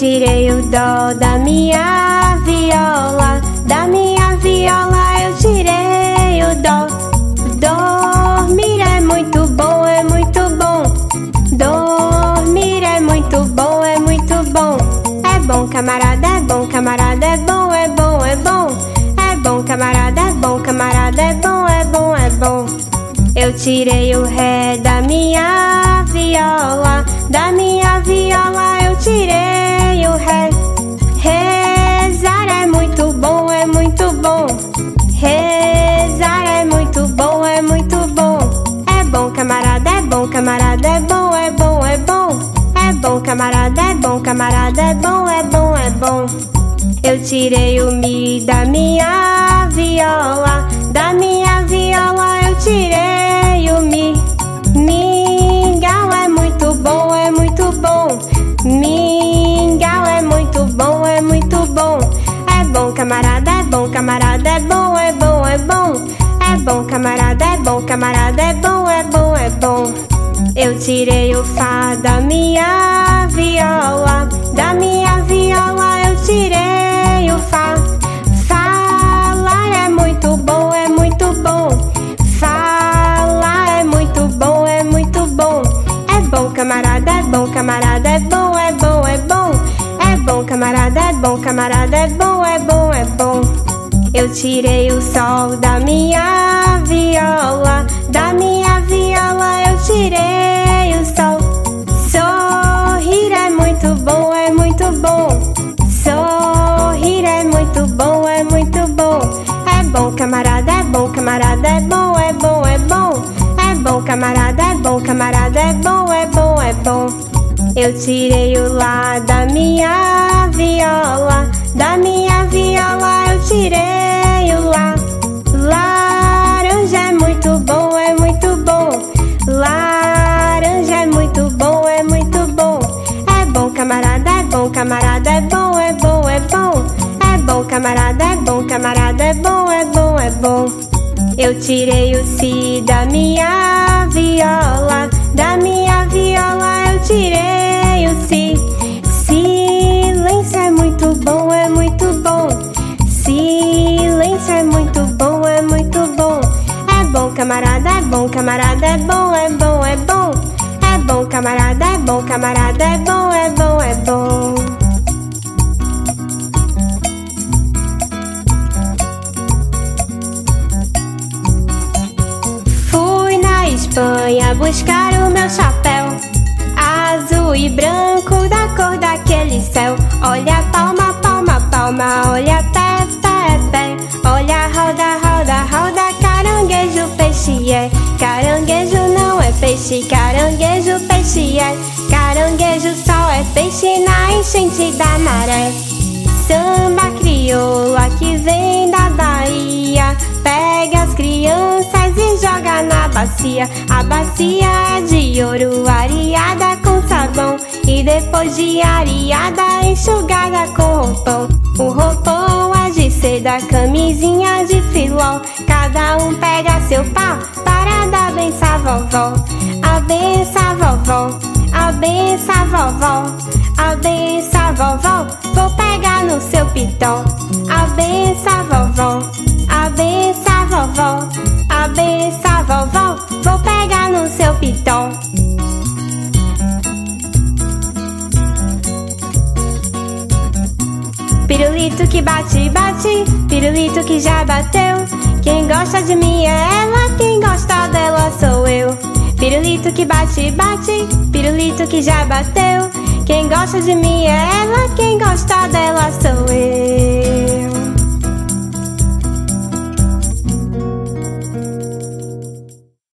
Tirei o dó da minha viola, da minha viola eu tirei o dó. Dormir é muito bom, é muito bom. Dormir é muito bom, é muito bom. É bom, camarada, é bom, camarada, é bom, é bom, é bom. É bom, camarada, é bom, camarada, é bom, é bom, é bom. Eu tirei o ré da é bom, é bom, é bom. Eu tirei o mi da minha viola, da minha viola eu tirei o mi. Mingau é muito bom, é muito bom. Mingau é muito bom, é muito bom. É bom, camarada, é bom, camarada, é bom, é bom, é bom. É bom, camarada, é bom, camarada, é bom, é bom, é bom. Eu tirei o fá da minha viola, da minha viola eu tirei o fá. Falar é muito bom, é muito bom. Falar é muito bom, é muito bom. É bom, camarada, é bom, camarada, é bom, é bom, é bom. É bom, camarada, é bom, camarada, é bom, é bom, é bom. Eu tirei o sol da minha viola, camarada, é bom, camarada, é bom, é bom, é bom. É bom, camarada, é bom, camarada, é bom, é bom, é bom. Eu tirei o lá da minha viola, da minha viola eu tirei Eu tirei o si da minha viola, da minha viola eu tirei o si. Silêncio é muito bom, é muito bom. Silêncio é muito bom, é muito bom. É bom, camarada, é bom, camarada, é bom, é bom, é bom. É bom, camarada, é bom, camarada, é bom, é bom, é bom. Espanha buscar o meu chapéu. Azul e branco da cor daquele céu. Olha palma, palma, palma. Olha pé, pé, pé. Olha roda, roda, roda. Caranguejo, peixe é. Caranguejo não é peixe. Caranguejo, peixe é. Caranguejo só é peixe Na enchente da maré. Samba crioula que vem da Bahia. Pega as crianças e joga na bacia A bacia de ouro areada com sabão E depois de areada enxugada com roupão. O roupão é de seda, camisinha de filó Cada um pega seu pau para dar benção à vovó. A benção à vovó, a benção à vovó. A benção à vovó, vou pegar no seu pitó. A benção à vovó, seu pitó Pirulito que bate, bate, pirulito que já bateu. Quem gosta de mim é ela, quem gosta dela sou eu. Pirulito que bate, bate, pirulito que já bateu. Quem gosta de mim é ela, quem gosta.